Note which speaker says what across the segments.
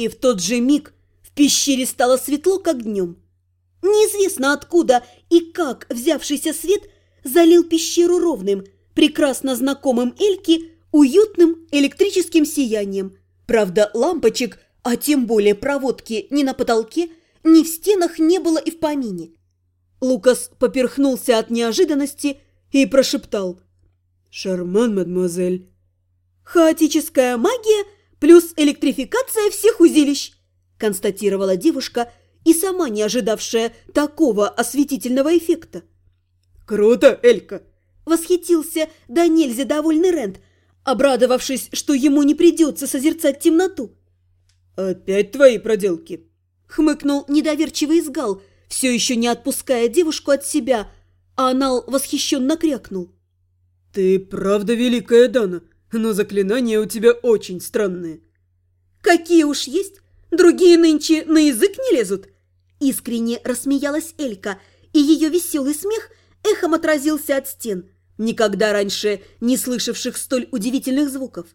Speaker 1: И в тот же миг в пещере стало светло, как днем. Неизвестно откуда и как взявшийся свет залил пещеру ровным, прекрасно знакомым Эльке уютным электрическим сиянием. Правда, лампочек, а тем более проводки ни на потолке, ни в стенах не было и в помине. Лукас поперхнулся от неожиданности и прошептал
Speaker 2: «Шарман, мадемуазель».
Speaker 1: «Хаотическая магия плюс электрификация всех узилищ», констатировала девушка и сама не ожидавшая такого осветительного эффекта.
Speaker 2: «Круто, Элька!»
Speaker 1: – восхитился да нельзя довольный Рент, обрадовавшись, что ему не придется созерцать темноту.
Speaker 2: «Опять твои проделки?»
Speaker 1: – хмыкнул недоверчивый изгал, все еще не отпуская девушку от себя, а Анал восхищенно крякнул.
Speaker 2: «Ты правда великая Дана, но заклинания у тебя очень странные».
Speaker 1: «Какие уж есть, другие нынче на язык не лезут!» Искренне рассмеялась Элька, и ее веселый смех эхом отразился от стен, никогда раньше не слышавших столь удивительных звуков.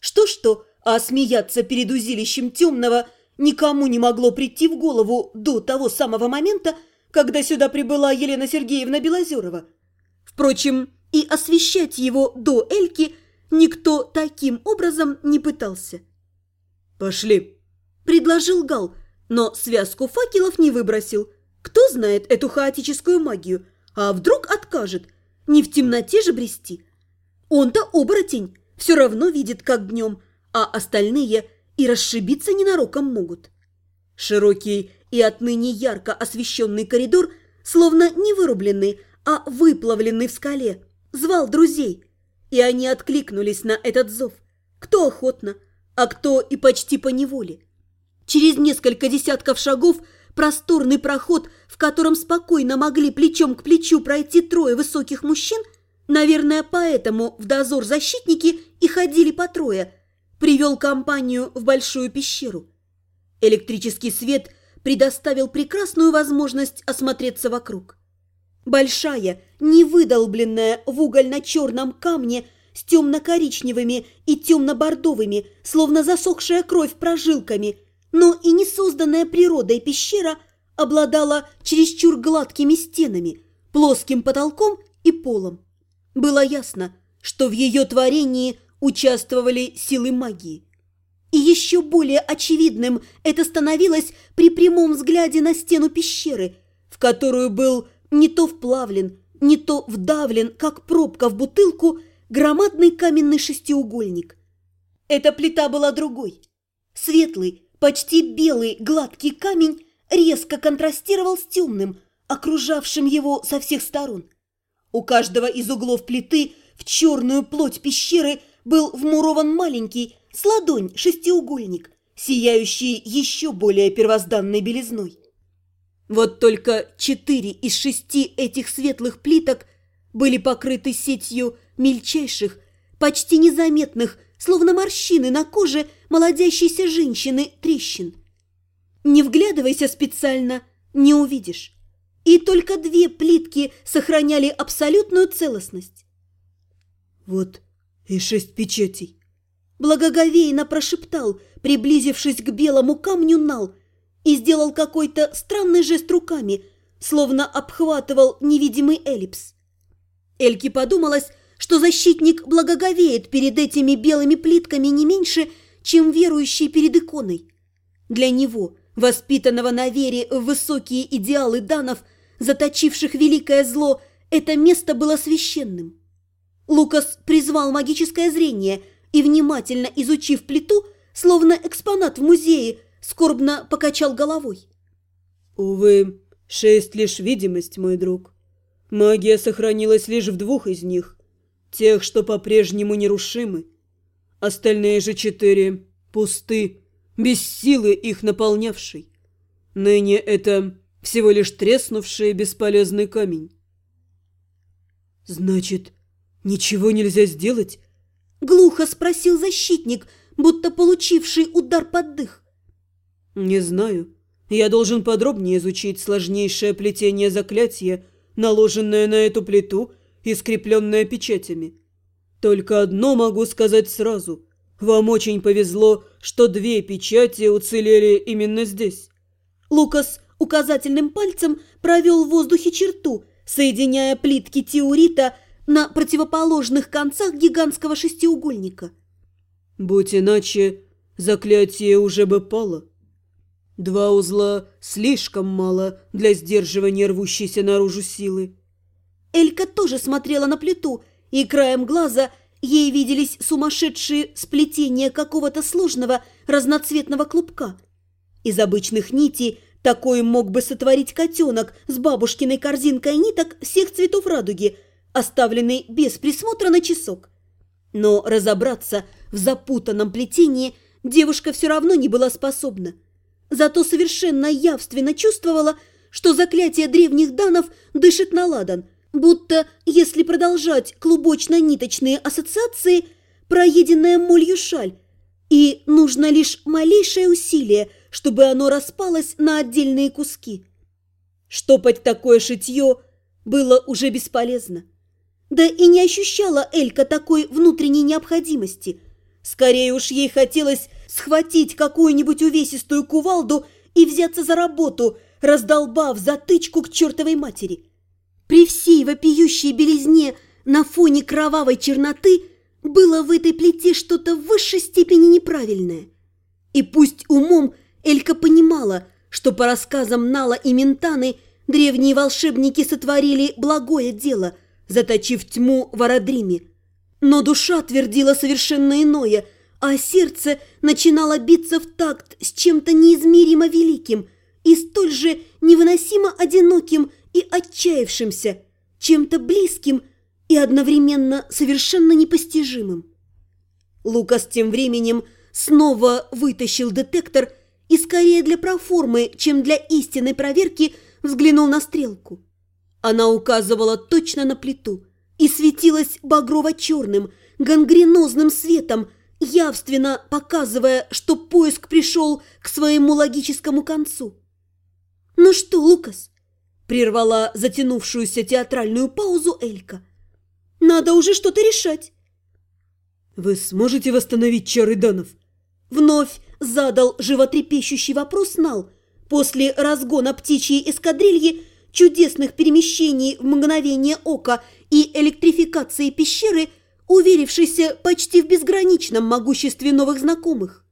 Speaker 1: Что-что, а смеяться перед узилищем темного никому не могло прийти в голову до того самого момента, когда сюда прибыла Елена Сергеевна Белозерова. Впрочем, и освещать его до Эльки никто таким образом не пытался.
Speaker 2: «Пошли», –
Speaker 1: предложил Гал, но связку факелов не выбросил. Кто знает эту хаотическую магию? А вдруг откажет? Не в темноте же брести. Он-то оборотень, все равно видит, как днем, а остальные и расшибиться ненароком могут. Широкий и отныне ярко освещенный коридор, словно не вырубленный, а выплавленный в скале, звал друзей, и они откликнулись на этот зов. Кто охотно, а кто и почти по неволе. Через несколько десятков шагов просторный проход, в котором спокойно могли плечом к плечу пройти трое высоких мужчин, наверное, поэтому в дозор защитники и ходили по трое, привел компанию в большую пещеру. Электрический свет предоставил прекрасную возможность осмотреться вокруг. Большая, невыдолбленная в угольно-черном камне с темно-коричневыми и темно-бордовыми, словно засохшая кровь прожилками, но и не созданная природой пещера обладала чересчур гладкими стенами, плоским потолком и полом. Было ясно, что в ее творении участвовали силы магии. И еще более очевидным это становилось при прямом взгляде на стену пещеры, в которую был не то вплавлен, не то вдавлен, как пробка в бутылку, громадный каменный шестиугольник. Эта плита была другой. Светлый, почти белый, гладкий камень резко контрастировал с темным, окружавшим его со всех сторон. У каждого из углов плиты в черную плоть пещеры был вмурован маленький, с ладонь шестиугольник, сияющий еще более первозданной белизной. Вот только четыре из шести этих светлых плиток были покрыты сетью мельчайших, почти незаметных, словно морщины на коже молодящейся женщины трещин. Не вглядывайся специально, не увидишь. И только две плитки сохраняли абсолютную целостность.
Speaker 2: «Вот и шесть печатей», –
Speaker 1: благоговейно прошептал, приблизившись к белому камню Нал, и сделал какой-то странный жест руками, словно обхватывал невидимый эллипс. Эльке подумалось, что защитник благоговеет перед этими белыми плитками не меньше, чем верующий перед иконой. Для него, воспитанного на вере в высокие идеалы данов, заточивших великое зло, это место было священным. Лукас призвал магическое зрение и, внимательно изучив плиту, словно экспонат в музее, скорбно покачал головой.
Speaker 2: «Увы, шесть лишь видимость, мой друг. Магия сохранилась лишь в двух из них, тех, что по-прежнему нерушимы. Остальные же четыре пусты, без силы их наполнявшей. Ныне это всего лишь треснувший бесполезный камень». «Значит, ничего нельзя сделать?»
Speaker 1: Глухо спросил защитник, будто получивший удар под дых.
Speaker 2: «Не знаю. Я должен подробнее изучить сложнейшее плетение заклятия, наложенное на эту плиту и скрепленное печатями. Только одно могу сказать сразу. Вам очень повезло, что две печати уцелели именно здесь».
Speaker 1: Лукас указательным пальцем провел в воздухе черту, соединяя плитки теорита на противоположных концах гигантского шестиугольника.
Speaker 2: «Будь иначе, заклятие уже бы пало. Два узла слишком мало для сдерживания рвущейся наружу силы».
Speaker 1: Элька тоже смотрела на плиту, и краем глаза ей виделись сумасшедшие сплетения какого-то сложного разноцветного клубка. Из обычных нитей такой мог бы сотворить котенок с бабушкиной корзинкой ниток всех цветов радуги, оставленный без присмотра на часок. Но разобраться в запутанном плетении девушка все равно не была способна. Зато совершенно явственно чувствовала, что заклятие древних данов дышит на ладан, будто, если продолжать клубочно-ниточные ассоциации, проеденная молью шаль, и нужно лишь малейшее усилие – чтобы оно распалось на отдельные куски. Штопать такое шитье было уже бесполезно. Да и не ощущала Элька такой внутренней необходимости. Скорее уж ей хотелось схватить какую-нибудь увесистую кувалду и взяться за работу, раздолбав затычку к чертовой матери. При всей вопиющей белизне на фоне кровавой черноты было в этой плите что-то в высшей степени неправильное. И пусть умом Элька понимала, что по рассказам Нала и Ментаны древние волшебники сотворили благое дело, заточив тьму в Арадриме. Но душа твердила совершенно иное, а сердце начинало биться в такт с чем-то неизмеримо великим и столь же невыносимо одиноким и отчаявшимся, чем-то близким и одновременно совершенно непостижимым. Лукас тем временем снова вытащил детектор – и скорее для проформы, чем для истинной проверки, взглянул на стрелку. Она указывала точно на плиту и светилась багрово-черным, гангренозным светом, явственно показывая, что поиск пришел к своему логическому концу. «Ну что, Лукас?» – прервала затянувшуюся театральную паузу Элька. «Надо уже что-то решать».
Speaker 2: «Вы сможете восстановить чары Данов?»
Speaker 1: Вновь задал животрепещущий вопрос Нал. После разгона птичьей эскадрильи, чудесных перемещений в мгновение ока и электрификации пещеры, уверившийся почти в безграничном могуществе новых знакомых.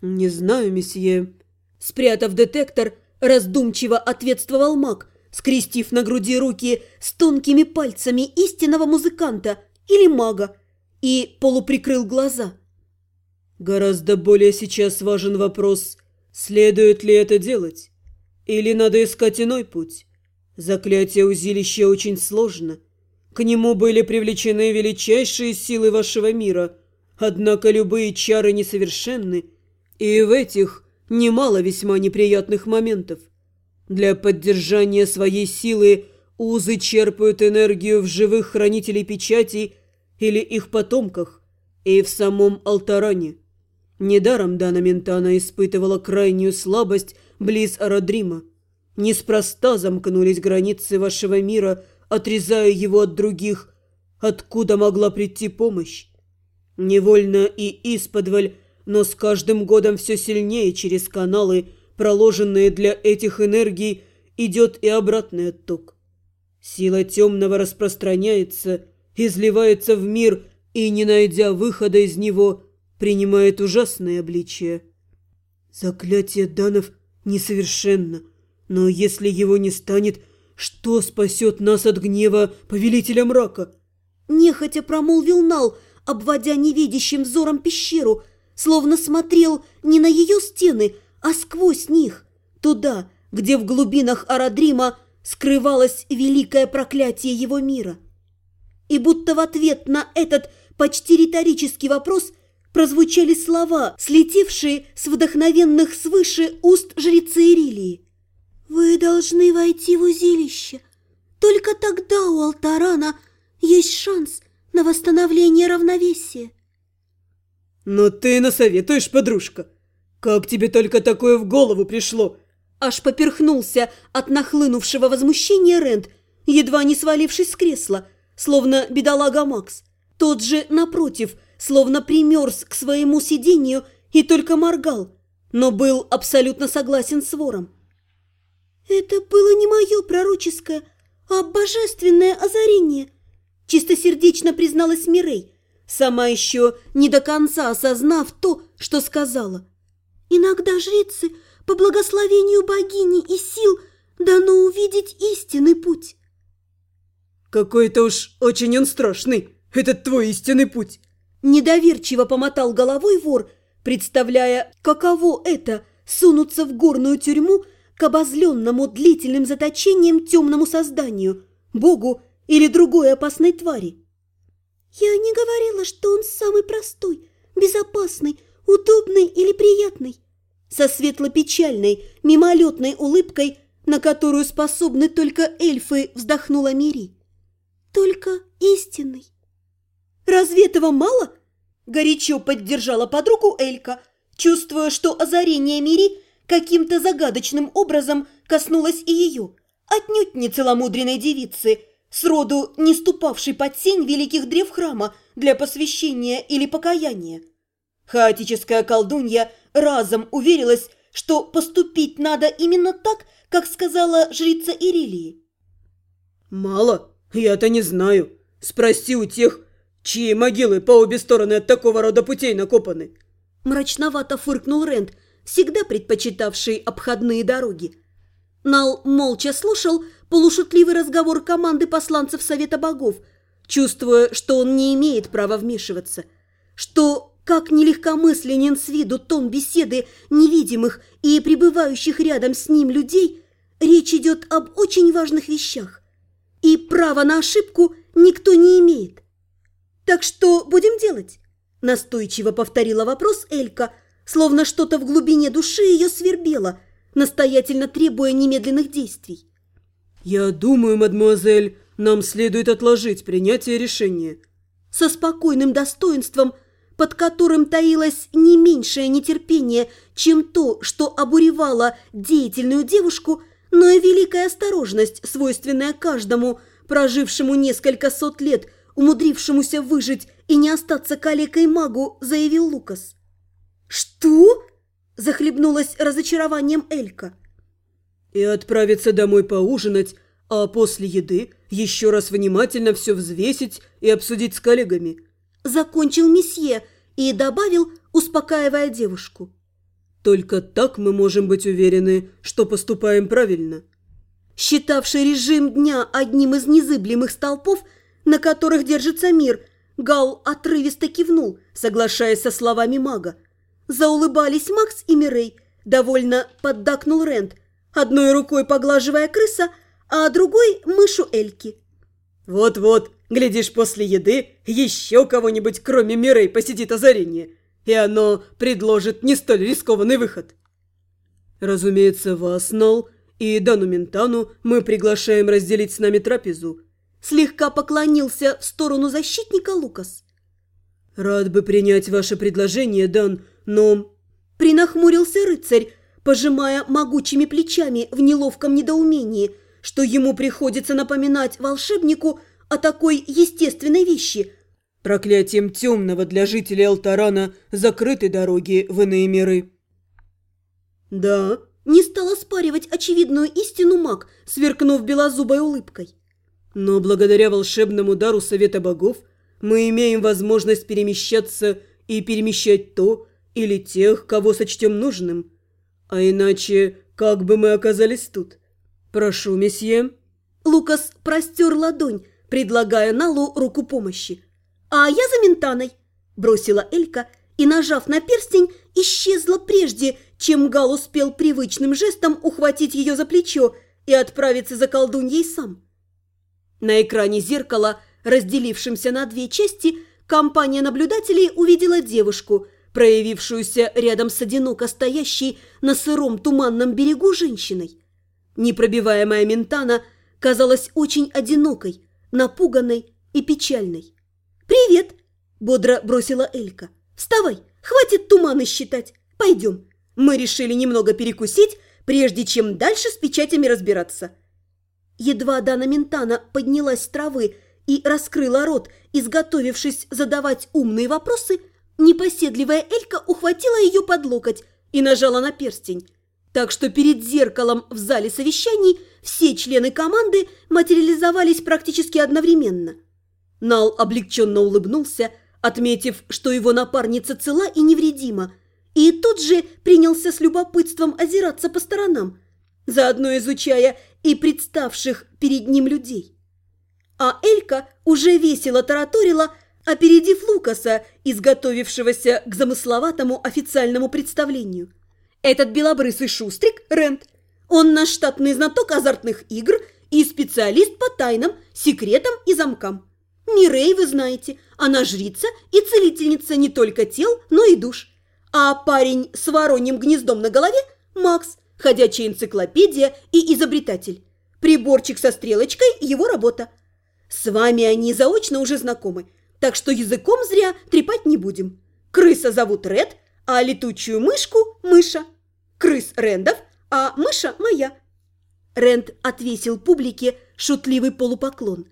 Speaker 2: «Не знаю, месье».
Speaker 1: Спрятав детектор, раздумчиво ответствовал маг, скрестив на груди руки с тонкими пальцами истинного музыканта или мага, и полуприкрыл глаза –
Speaker 2: Гораздо более сейчас важен вопрос, следует ли это делать. Или надо искать иной путь. Заклятие узилища очень сложно. К нему были привлечены величайшие силы вашего мира, однако любые чары несовершенны, и в этих немало весьма неприятных моментов. Для поддержания своей силы узы черпают энергию в живых хранителей печатей или их потомках, и в самом Алтаране. Недаром Дана Ментана испытывала крайнюю слабость близ Арадрима. Неспроста замкнулись границы вашего мира, отрезая его от других. Откуда могла прийти помощь? Невольно и исподволь, но с каждым годом все сильнее через каналы, проложенные для этих энергий, идет и обратный отток. Сила темного распространяется, изливается в мир и, не найдя выхода из него, принимает ужасное обличие. Заклятие данов несовершенно, но если его не станет, что спасет нас от гнева повелителя мрака?
Speaker 1: Нехотя промолвил Нал, обводя невидящим взором пещеру, словно смотрел не на ее стены, а сквозь них, туда, где в глубинах Арадрима скрывалось великое проклятие его мира. И будто в ответ на этот почти риторический вопрос – прозвучали слова, слетевшие с вдохновенных свыше уст жрецы Ирилии. «Вы должны войти в узилище. Только тогда у Алтарана есть шанс на восстановление равновесия».
Speaker 2: «Но ты насоветуешь, подружка. Как тебе только такое в голову пришло?»
Speaker 1: Аж поперхнулся от нахлынувшего возмущения Рент, едва не свалившись с кресла, словно бедолага Макс. Тот же, напротив, словно примерз к своему сидению и только моргал, но был абсолютно согласен с вором. «Это было не мое пророческое, а божественное озарение», чистосердечно призналась Мирей, сама еще не до конца осознав то, что сказала. «Иногда жрицы, по благословению богини и сил, дано увидеть истинный путь».
Speaker 2: «Какой-то уж очень он страшный, этот твой истинный путь!»
Speaker 1: Недоверчиво помотал головой вор, представляя, каково это – сунуться в горную тюрьму к обозленному длительным заточением темному созданию, богу или другой опасной твари. «Я не говорила, что он самый простой, безопасный, удобный или приятный», со светло-печальной, мимолетной улыбкой, на которую способны только эльфы, вздохнула Мири. «Только истинный». «Разве этого мало?» – горячо поддержала подругу Элька, чувствуя, что озарение Мири каким-то загадочным образом коснулось и ее, отнюдь не целомудренной девицы, сроду не ступавшей под сень великих древ храма для посвящения или покаяния. Хаотическая колдунья разом уверилась, что поступить надо именно так, как сказала жрица Ирилии.
Speaker 2: «Мало? Я-то не знаю. Спроси у тех, чьи могилы по обе стороны от такого рода путей накопаны».
Speaker 1: Мрачновато фыркнул Рент, всегда предпочитавший обходные дороги. Нал молча слушал полушутливый разговор команды посланцев Совета Богов, чувствуя, что он не имеет права вмешиваться, что, как нелегкомысленен с виду тон беседы невидимых и пребывающих рядом с ним людей, речь идет об очень важных вещах, и права на ошибку никто не имеет. «Так что будем делать?» – настойчиво повторила вопрос Элька – словно что-то в глубине души ее свербело, настоятельно требуя немедленных действий.
Speaker 2: «Я думаю, мадемуазель, нам следует отложить принятие решения».
Speaker 1: Со спокойным достоинством, под которым таилось не меньшее нетерпение, чем то, что обуревало деятельную девушку, но и великая осторожность, свойственная каждому, прожившему несколько сот лет, умудрившемуся выжить и не остаться калекой магу, заявил Лукас. «Что?» – захлебнулась разочарованием Элька.
Speaker 2: «И отправиться домой поужинать, а после еды еще раз внимательно все взвесить и обсудить с коллегами».
Speaker 1: Закончил месье и добавил, успокаивая девушку.
Speaker 2: «Только так мы можем быть уверены, что поступаем правильно».
Speaker 1: Считавший режим дня одним из незыблемых столпов, на которых держится мир, Гал отрывисто кивнул, соглашаясь со словами мага. Заулыбались Макс и Мирей, довольно поддакнул Рент, одной рукой поглаживая крыса, а другой – мышу Эльки.
Speaker 2: «Вот-вот, глядишь, после еды еще кого-нибудь, кроме Мирей, посетит озарение, и оно предложит не столь рискованный выход». «Разумеется, вас, Нал, и Дану Ментану мы приглашаем разделить с нами трапезу»,
Speaker 1: слегка поклонился в сторону защитника Лукас.
Speaker 2: «Рад бы принять ваше предложение, Дан, но...»
Speaker 1: Принахмурился рыцарь, пожимая могучими плечами в неловком недоумении, что ему приходится напоминать волшебнику о такой естественной вещи.
Speaker 2: Проклятием темного для жителей Алтарана закрыты дороги в иные миры.
Speaker 1: «Да», – не стал оспаривать очевидную истину маг, сверкнув белозубой улыбкой.
Speaker 2: «Но благодаря волшебному дару Совета Богов мы имеем возможность перемещаться и перемещать то, или тех, кого сочтем нужным. А иначе, как бы мы оказались тут? Прошу, месье».
Speaker 1: Лукас простер ладонь, предлагая Налу руку помощи. «А я за Ментаной!» – бросила Элька и, нажав на перстень, исчезла прежде, чем Гал успел привычным жестом ухватить ее за плечо и отправиться за колдуньей сам. На экране зеркала, разделившемся на две части, компания наблюдателей увидела девушку – проявившуюся рядом с одиноко стоящей на сыром туманном берегу женщиной. Непробиваемая Ментана казалась очень одинокой, напуганной и печальной. «Привет!» – бодро бросила Элька. «Вставай, хватит туманы считать. Пойдем. Мы решили немного перекусить, прежде чем дальше с печатями разбираться». Едва Дана Ментана поднялась с травы и раскрыла рот, изготовившись задавать умные вопросы, непоседливая Элька ухватила ее под локоть и нажала на перстень. Так что перед зеркалом в зале совещаний все члены команды материализовались практически одновременно. Нал облегченно улыбнулся, отметив, что его напарница цела и невредима, и тут же принялся с любопытством озираться по сторонам, заодно изучая и представших перед ним людей. А Элька уже весело тараторила, опередив Лукаса, изготовившегося к замысловатому официальному представлению. Этот белобрысый шустрик – Рент. Он наш штатный знаток азартных игр и специалист по тайнам, секретам и замкам. Мирей, вы знаете, она жрица и целительница не только тел, но и душ. А парень с вороньим гнездом на голове – Макс, ходячая энциклопедия и изобретатель. Приборчик со стрелочкой – его работа. С вами они заочно уже знакомы, так что языком зря трепать не будем. Крыса зовут Ред, а летучую мышку – Мыша. Крыс Рендов, а Мыша – моя. Рэнд отвесил публике шутливый полупоклон.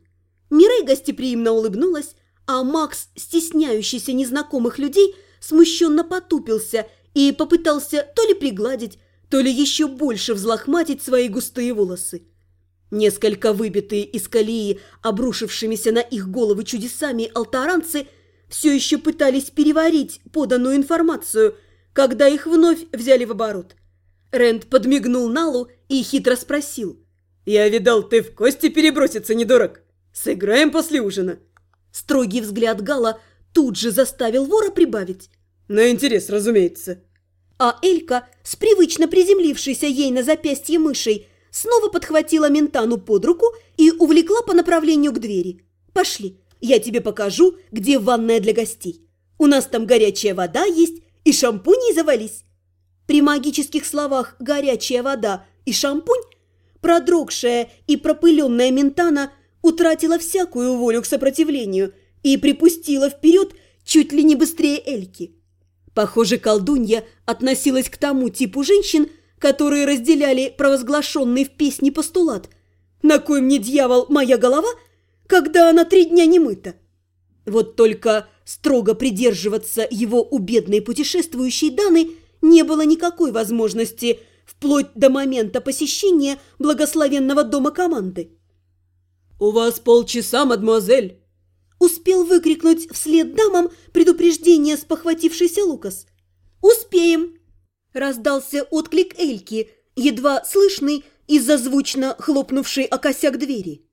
Speaker 1: Мирей гостеприимно улыбнулась, а Макс, стесняющийся незнакомых людей, смущенно потупился и попытался то ли пригладить, то ли еще больше взлохматить свои густые волосы. Несколько выбитые из колеи, обрушившимися на их головы чудесами алтаранцы, все еще пытались переварить поданную информацию, когда их вновь взяли в оборот. Рэнд подмигнул Налу и хитро спросил.
Speaker 2: «Я видал, ты в кости переброситься не дурак. Сыграем после ужина».
Speaker 1: Строгий взгляд Гала тут же заставил вора прибавить.
Speaker 2: «На интерес, разумеется».
Speaker 1: А Элька, с привычно приземлившейся ей на запястье мышей, снова подхватила Ментану под руку и увлекла по направлению к двери. «Пошли, я тебе покажу, где ванная для гостей. У нас там горячая вода есть и шампунь завались». При магических словах «горячая вода» и «шампунь» продрогшая и пропыленная Ментана утратила всякую волю к сопротивлению и припустила вперед чуть ли не быстрее Эльки. Похоже, колдунья относилась к тому типу женщин, которые разделяли провозглашенный в песне постулат «На кой мне, дьявол, моя голова, когда она три дня не мыта?» Вот только строго придерживаться его у бедной путешествующей Даны не было никакой возможности вплоть до момента посещения благословенного дома команды.
Speaker 2: «У вас полчаса, мадемуазель!»
Speaker 1: Успел выкрикнуть вслед дамам предупреждение спохватившийся Лукас. «Успеем!» Раздался отклик Эльки, едва слышный из-за звучно хлопнувшей о косяк двери.